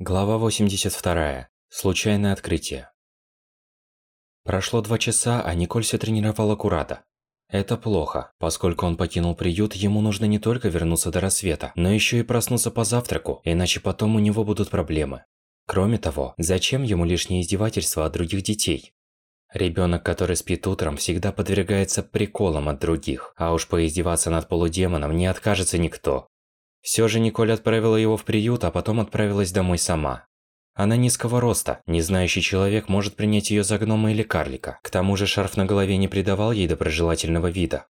Глава 82. Случайное открытие. Прошло два часа, а Николь все тренировала Курата. Это плохо, поскольку он покинул приют, ему нужно не только вернуться до рассвета, но еще и проснуться по завтраку, иначе потом у него будут проблемы. Кроме того, зачем ему лишнее издевательство от других детей? Ребенок, который спит утром, всегда подвергается приколам от других, а уж поиздеваться над полудемоном не откажется никто. Все же Николь отправила его в приют, а потом отправилась домой сама. Она низкого роста, не знающий человек может принять ее за гнома или карлика. К тому же шарф на голове не придавал ей доброжелательного вида.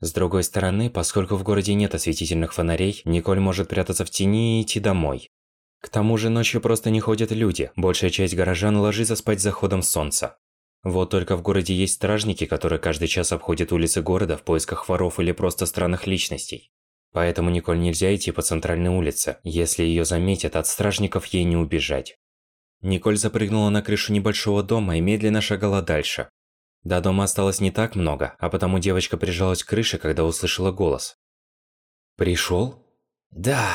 С другой стороны, поскольку в городе нет осветительных фонарей, Николь может прятаться в тени и идти домой. К тому же ночью просто не ходят люди, большая часть горожан ложится спать заходом солнца. Вот только в городе есть стражники, которые каждый час обходят улицы города в поисках воров или просто странных личностей. Поэтому Николь нельзя идти по центральной улице. Если ее заметят, от стражников ей не убежать. Николь запрыгнула на крышу небольшого дома и медленно шагала дальше. До дома осталось не так много, а потому девочка прижалась к крыше, когда услышала голос. «Пришёл?» «Да».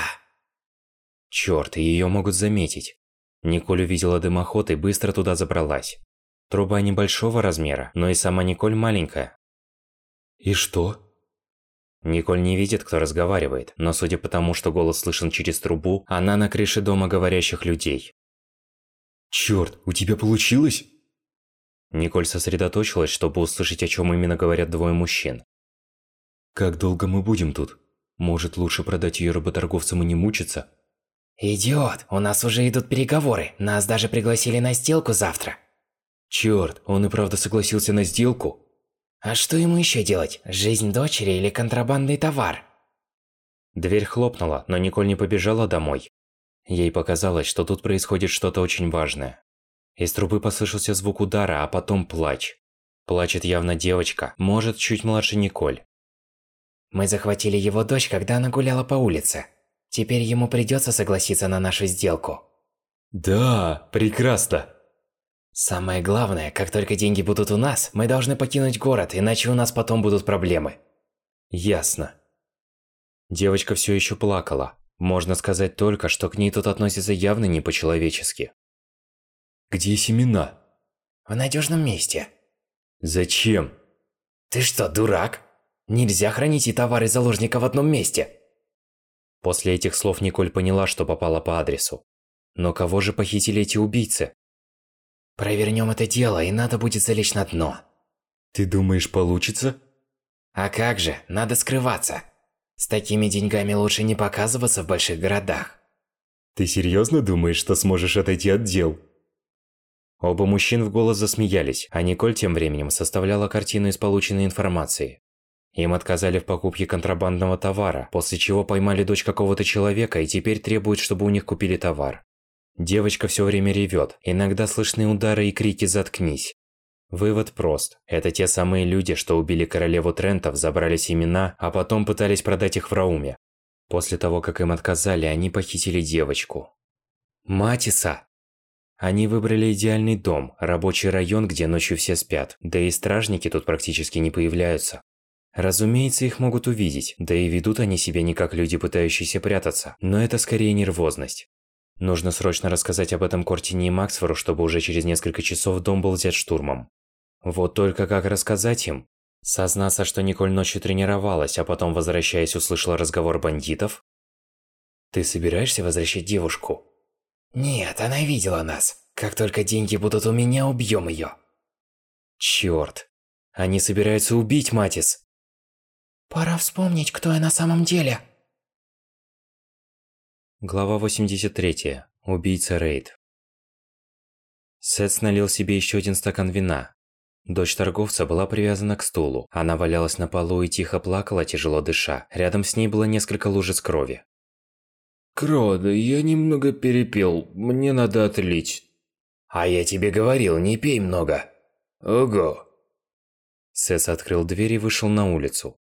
Чёрт, её могут заметить. Николь увидела дымоход и быстро туда забралась. Труба небольшого размера, но и сама Николь маленькая. «И что?» Николь не видит, кто разговаривает, но судя по тому, что голос слышен через трубу, она на крыше дома говорящих людей. Чёрт, у тебя получилось? Николь сосредоточилась, чтобы услышать, о чем именно говорят двое мужчин. Как долго мы будем тут? Может, лучше продать ее работорговцам и не мучиться? Идиот, у нас уже идут переговоры. Нас даже пригласили на сделку завтра. Чёрт, он и правда согласился на сделку? А что ему еще делать? Жизнь дочери или контрабандный товар? Дверь хлопнула, но Николь не побежала домой. Ей показалось, что тут происходит что-то очень важное. Из трубы послышался звук удара, а потом плач. Плачет явно девочка, может, чуть младше Николь. Мы захватили его дочь, когда она гуляла по улице. Теперь ему придется согласиться на нашу сделку. Да, прекрасно. Самое главное, как только деньги будут у нас, мы должны покинуть город, иначе у нас потом будут проблемы. Ясно. Девочка все еще плакала. Можно сказать только, что к ней тут относятся явно не по-человечески. Где семена? В надежном месте. Зачем? Ты что, дурак? Нельзя хранить и товары заложника в одном месте. После этих слов Николь поняла, что попала по адресу. Но кого же похитили эти убийцы? Провернем это дело, и надо будет залечь на дно. Ты думаешь, получится? А как же, надо скрываться. С такими деньгами лучше не показываться в больших городах. Ты серьезно думаешь, что сможешь отойти от дел? Оба мужчин в голос засмеялись, а Николь тем временем составляла картину из полученной информации. Им отказали в покупке контрабандного товара, после чего поймали дочь какого-то человека и теперь требуют, чтобы у них купили товар. Девочка все время ревет, иногда слышны удары и крики «заткнись». Вывод прост. Это те самые люди, что убили королеву Трентов, забрали семена, а потом пытались продать их в Рауме. После того, как им отказали, они похитили девочку. Матиса! Они выбрали идеальный дом, рабочий район, где ночью все спят, да и стражники тут практически не появляются. Разумеется, их могут увидеть, да и ведут они себя не как люди, пытающиеся прятаться, но это скорее нервозность. Нужно срочно рассказать об этом Кортине и Максфору, чтобы уже через несколько часов дом был взят штурмом. Вот только как рассказать им? Сознаться, что Николь ночью тренировалась, а потом, возвращаясь, услышала разговор бандитов? Ты собираешься возвращать девушку? Нет, она видела нас. Как только деньги будут у меня, убьем ее. Черт. Они собираются убить Матис. Пора вспомнить, кто я на самом деле. Глава 83. Убийца Рейд. Сетс налил себе еще один стакан вина. Дочь торговца была привязана к стулу. Она валялась на полу и тихо плакала, тяжело дыша. Рядом с ней было несколько лужиц крови. Крода, я немного перепил. Мне надо отлить. А я тебе говорил, не пей много. Ого. Сетс открыл дверь и вышел на улицу.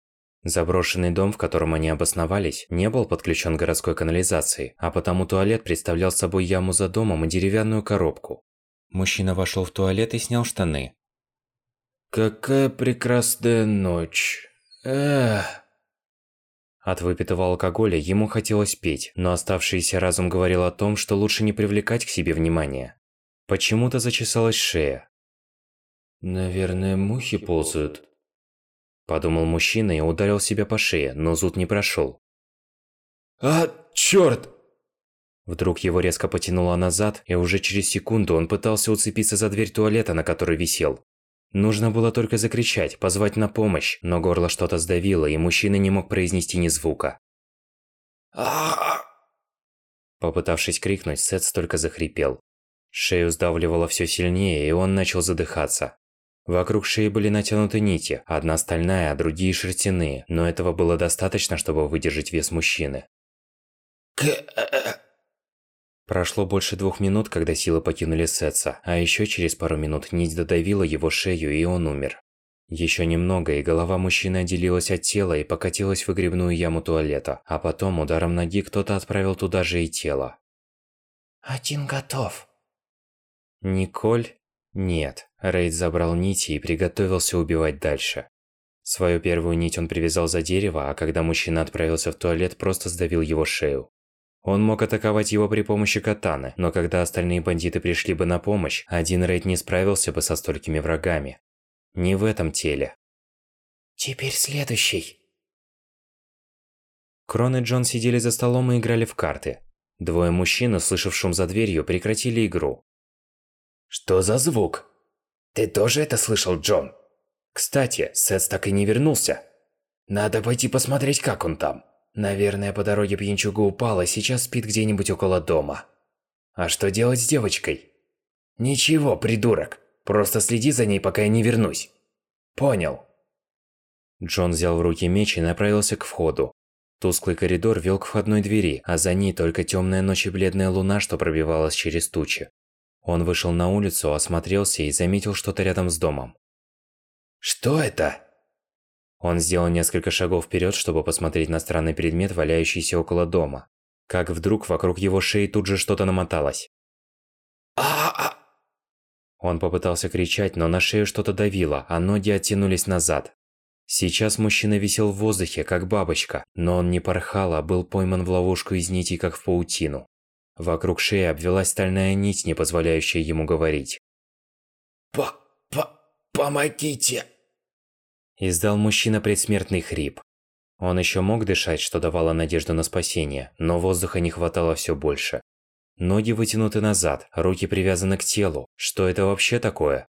Заброшенный дом, в котором они обосновались, не был подключен к городской канализации, а потому туалет представлял собой яму за домом и деревянную коробку. Мужчина вошел в туалет и снял штаны. Какая прекрасная ночь. Эх. От выпитого алкоголя ему хотелось петь, но оставшийся разум говорил о том, что лучше не привлекать к себе внимания. Почему-то зачесалась шея. «Наверное, мухи ползают», – подумал мужчина и ударил себя по шее, но зуд не прошел. «А, чёрт!» Вдруг его резко потянуло назад, и уже через секунду он пытался уцепиться за дверь туалета, на которой висел. Нужно было только закричать, позвать на помощь, но горло что-то сдавило, и мужчина не мог произнести ни звука. Попытавшись крикнуть, Сет только захрипел. Шею сдавливало все сильнее, и он начал задыхаться. Вокруг шеи были натянуты нити, одна стальная, а другие шерстяные, но этого было достаточно, чтобы выдержать вес мужчины. Прошло больше двух минут, когда силы покинули Сетса, а еще через пару минут нить додавила его шею, и он умер. Еще немного, и голова мужчины отделилась от тела и покатилась в выгребную яму туалета, а потом ударом ноги кто-то отправил туда же и тело. «Один готов». Николь? Нет. Рейд забрал нити и приготовился убивать дальше. Свою первую нить он привязал за дерево, а когда мужчина отправился в туалет, просто сдавил его шею. Он мог атаковать его при помощи катаны, но когда остальные бандиты пришли бы на помощь, один рейд не справился бы со столькими врагами. Не в этом теле. Теперь следующий. Крон и Джон сидели за столом и играли в карты. Двое мужчин, услышав шум за дверью, прекратили игру. Что за звук? Ты тоже это слышал, Джон? Кстати, Сет так и не вернулся. Надо пойти посмотреть, как он там. Наверное, по дороге пьянчуга упала, сейчас спит где-нибудь около дома. А что делать с девочкой? Ничего, придурок. Просто следи за ней, пока я не вернусь. Понял. Джон взял в руки меч и направился к входу. Тусклый коридор вел к входной двери, а за ней только темная ночь и бледная луна, что пробивалась через тучи. Он вышел на улицу, осмотрелся и заметил что-то рядом с домом. «Что это?» Он сделал несколько шагов вперед, чтобы посмотреть на странный предмет, валяющийся около дома. Как вдруг вокруг его шеи тут же что-то намоталось. а Он попытался кричать, но на шею что-то давило, а ноги оттянулись назад. Сейчас мужчина висел в воздухе, как бабочка, но он не порхал, а был пойман в ловушку из нитей, как в паутину. Вокруг шеи обвелась стальная нить, не позволяющая ему говорить. «По-по-помогите!» Издал мужчина предсмертный хрип. Он еще мог дышать, что давало надежду на спасение, но воздуха не хватало все больше. Ноги вытянуты назад, руки привязаны к телу. Что это вообще такое?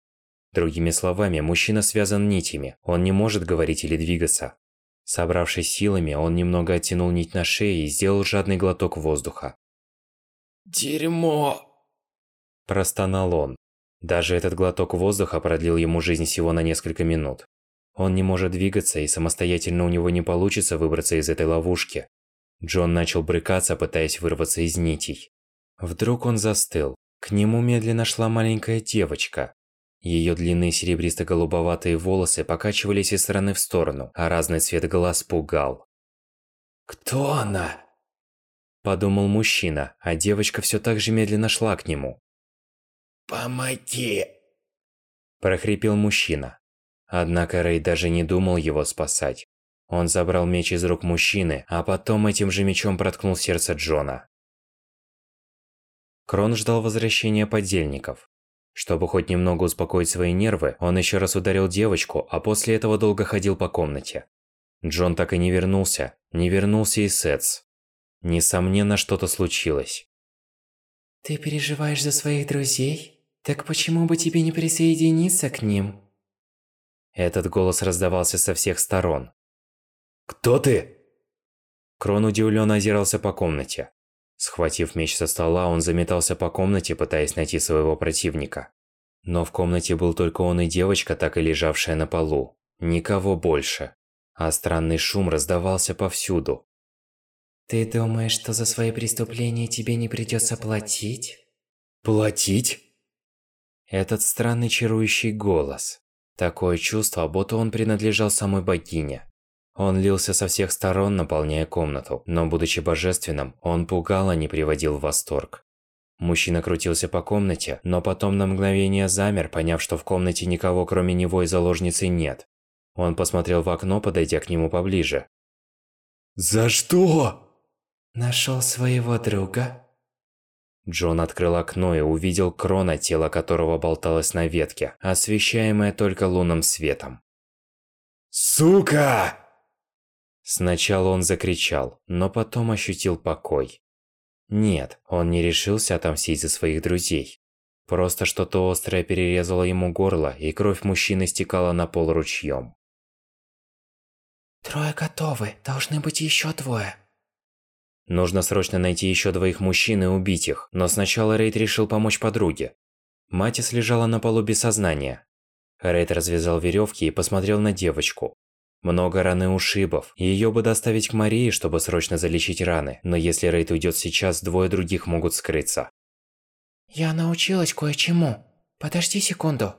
Другими словами, мужчина связан нитями, он не может говорить или двигаться. Собравшись силами, он немного оттянул нить на шее и сделал жадный глоток воздуха. «Дерьмо!» Простонал он. Даже этот глоток воздуха продлил ему жизнь всего на несколько минут. Он не может двигаться, и самостоятельно у него не получится выбраться из этой ловушки. Джон начал брыкаться, пытаясь вырваться из нитей. Вдруг он застыл. К нему медленно шла маленькая девочка. Ее длинные серебристо-голубоватые волосы покачивались из стороны в сторону, а разный цвет глаз пугал. «Кто она?» Подумал мужчина, а девочка все так же медленно шла к нему. «Помоги!» Прохрипел мужчина. Однако Рэй даже не думал его спасать. Он забрал меч из рук мужчины, а потом этим же мечом проткнул сердце Джона. Крон ждал возвращения подельников. Чтобы хоть немного успокоить свои нервы, он еще раз ударил девочку, а после этого долго ходил по комнате. Джон так и не вернулся. Не вернулся и Сетс. Несомненно, что-то случилось. «Ты переживаешь за своих друзей? Так почему бы тебе не присоединиться к ним?» Этот голос раздавался со всех сторон. «Кто ты?» Крон удивленно озирался по комнате. Схватив меч со стола, он заметался по комнате, пытаясь найти своего противника. Но в комнате был только он и девочка, так и лежавшая на полу. Никого больше. А странный шум раздавался повсюду. «Ты думаешь, что за свои преступления тебе не придется платить?» «Платить?» Этот странный чарующий голос. Такое чувство, будто он принадлежал самой богине. Он лился со всех сторон, наполняя комнату, но будучи божественным, он пугал, а не приводил в восторг. Мужчина крутился по комнате, но потом на мгновение замер, поняв, что в комнате никого кроме него и заложницы нет. Он посмотрел в окно, подойдя к нему поближе. За что? Нашел своего друга? Джон открыл окно и увидел Крона, тело которого болталось на ветке, освещаемое только лунным светом. Сука! Сначала он закричал, но потом ощутил покой. Нет, он не решился отомстить за своих друзей. Просто что-то острое перерезало ему горло, и кровь мужчины стекала на пол ручьем. Трое готовы, должны быть еще двое. Нужно срочно найти еще двоих мужчин и убить их, но сначала Рейд решил помочь подруге. Матис лежала на полу без сознания. Рейд развязал веревки и посмотрел на девочку. Много ушибов, и её бы доставить к Марии, чтобы срочно залечить раны, но если Рейд уйдет сейчас, двое других могут скрыться. Я научилась кое-чему. Подожди секунду.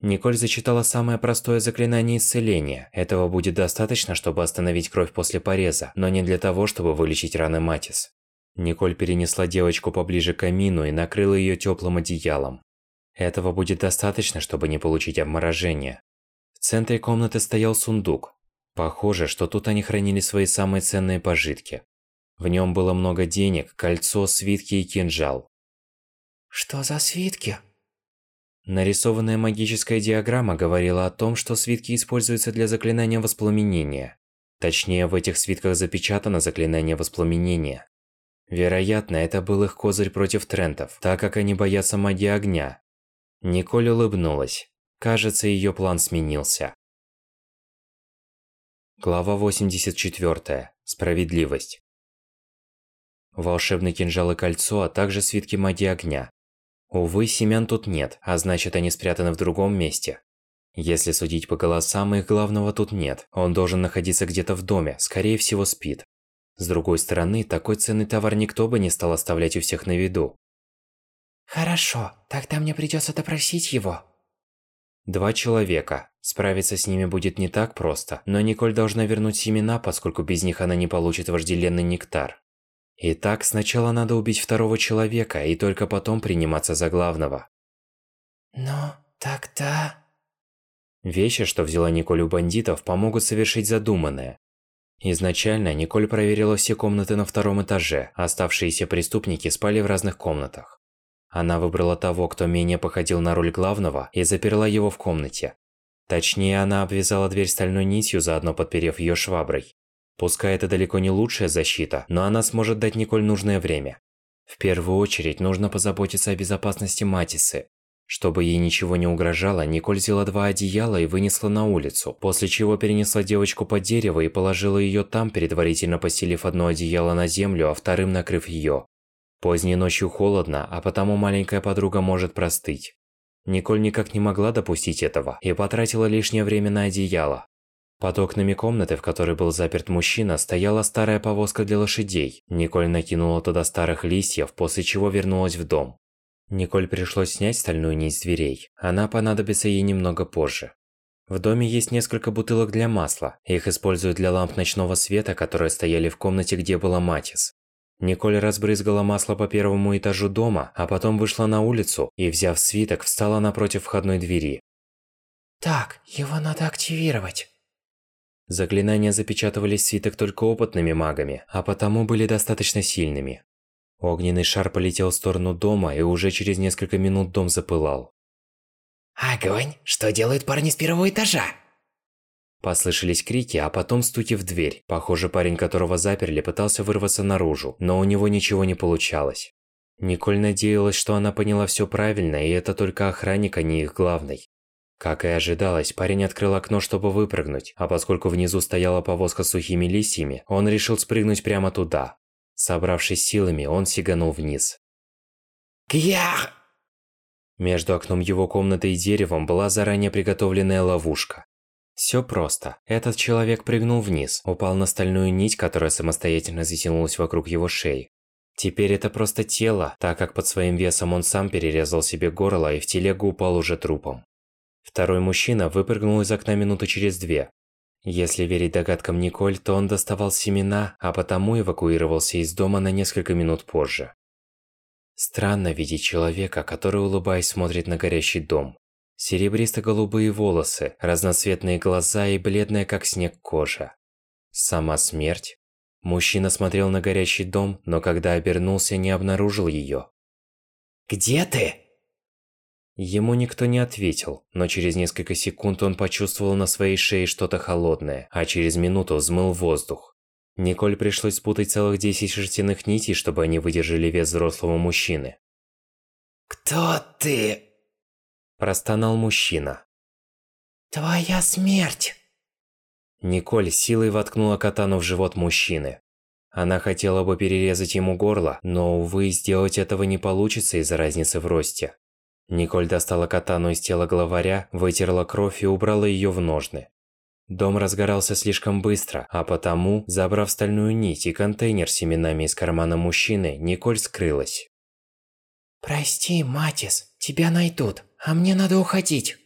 Николь зачитала самое простое заклинание исцеления. Этого будет достаточно, чтобы остановить кровь после пореза, но не для того, чтобы вылечить раны Матис. Николь перенесла девочку поближе к камину и накрыла её тёплым одеялом. Этого будет достаточно, чтобы не получить обморожение. В центре комнаты стоял сундук. Похоже, что тут они хранили свои самые ценные пожитки. В нём было много денег, кольцо, свитки и кинжал. Что за свитки? Нарисованная магическая диаграмма говорила о том, что свитки используются для заклинания воспламенения. Точнее, в этих свитках запечатано заклинание воспламенения. Вероятно, это был их козырь против трентов, так как они боятся магии огня. Николь улыбнулась. Кажется, ее план сменился. Глава 84. Справедливость. Волшебный кинжал и кольцо, а также свитки магии огня. Увы, семян тут нет, а значит они спрятаны в другом месте. Если судить по голосам, их главного тут нет. Он должен находиться где-то в доме, скорее всего спит. С другой стороны, такой ценный товар никто бы не стал оставлять у всех на виду. Хорошо, тогда мне придется допросить его. Два человека. Справиться с ними будет не так просто, но Николь должна вернуть семена, поскольку без них она не получит вожделенный нектар. Итак, сначала надо убить второго человека, и только потом приниматься за главного. Но тогда... Вещи, что взяла Николь у бандитов, помогут совершить задуманное. Изначально Николь проверила все комнаты на втором этаже, оставшиеся преступники спали в разных комнатах. Она выбрала того, кто менее походил на роль главного, и заперла его в комнате. Точнее, она обвязала дверь стальной нитью, заодно подперев ее шваброй. Пускай это далеко не лучшая защита, но она сможет дать Николь нужное время. В первую очередь нужно позаботиться о безопасности Матисы. Чтобы ей ничего не угрожало, Николь взяла два одеяла и вынесла на улицу, после чего перенесла девочку под дерево и положила ее там, предварительно постелив одно одеяло на землю, а вторым накрыв ее. Поздней ночью холодно, а потому маленькая подруга может простыть. Николь никак не могла допустить этого и потратила лишнее время на одеяло. Под окнами комнаты, в которой был заперт мужчина, стояла старая повозка для лошадей. Николь накинула туда старых листьев, после чего вернулась в дом. Николь пришлось снять стальную нить дверей. Она понадобится ей немного позже. В доме есть несколько бутылок для масла. Их используют для ламп ночного света, которые стояли в комнате, где была Матис. Николь разбрызгала масло по первому этажу дома, а потом вышла на улицу и, взяв свиток, встала напротив входной двери. Так, его надо активировать. Заклинания запечатывались в свиток только опытными магами, а потому были достаточно сильными. Огненный шар полетел в сторону дома, и уже через несколько минут дом запылал. Огонь? Что делают парни с первого этажа? Послышались крики, а потом стуки в дверь. Похоже, парень, которого заперли, пытался вырваться наружу, но у него ничего не получалось. Николь надеялась, что она поняла все правильно, и это только охранник, а не их главный. Как и ожидалось, парень открыл окно, чтобы выпрыгнуть, а поскольку внизу стояла повозка с сухими листьями, он решил спрыгнуть прямо туда. Собравшись силами, он сиганул вниз. Кьях! Между окном его комнаты и деревом была заранее приготовленная ловушка. Все просто. Этот человек прыгнул вниз, упал на стальную нить, которая самостоятельно затянулась вокруг его шеи. Теперь это просто тело, так как под своим весом он сам перерезал себе горло и в телегу упал уже трупом. Второй мужчина выпрыгнул из окна минуты через две. Если верить догадкам Николь, то он доставал семена, а потому эвакуировался из дома на несколько минут позже. Странно видеть человека, который, улыбаясь, смотрит на горящий дом. Серебристо-голубые волосы, разноцветные глаза и бледная как снег кожа. Сама смерть? Мужчина смотрел на горящий дом, но когда обернулся, не обнаружил ее. «Где ты?» Ему никто не ответил, но через несколько секунд он почувствовал на своей шее что-то холодное, а через минуту взмыл воздух. Николь пришлось спутать целых 10 шерстяных нитей, чтобы они выдержали вес взрослого мужчины. «Кто ты?» Простонал мужчина. Твоя смерть. Николь силой воткнула катану в живот мужчины. Она хотела бы перерезать ему горло, но, увы, сделать этого не получится из-за разницы в росте. Николь достала катану из тела главаря, вытерла кровь и убрала ее в ножны. Дом разгорался слишком быстро, а потому, забрав стальную нить и контейнер с семенами из кармана мужчины, Николь скрылась. Прости, Матис, тебя найдут, а мне надо уходить.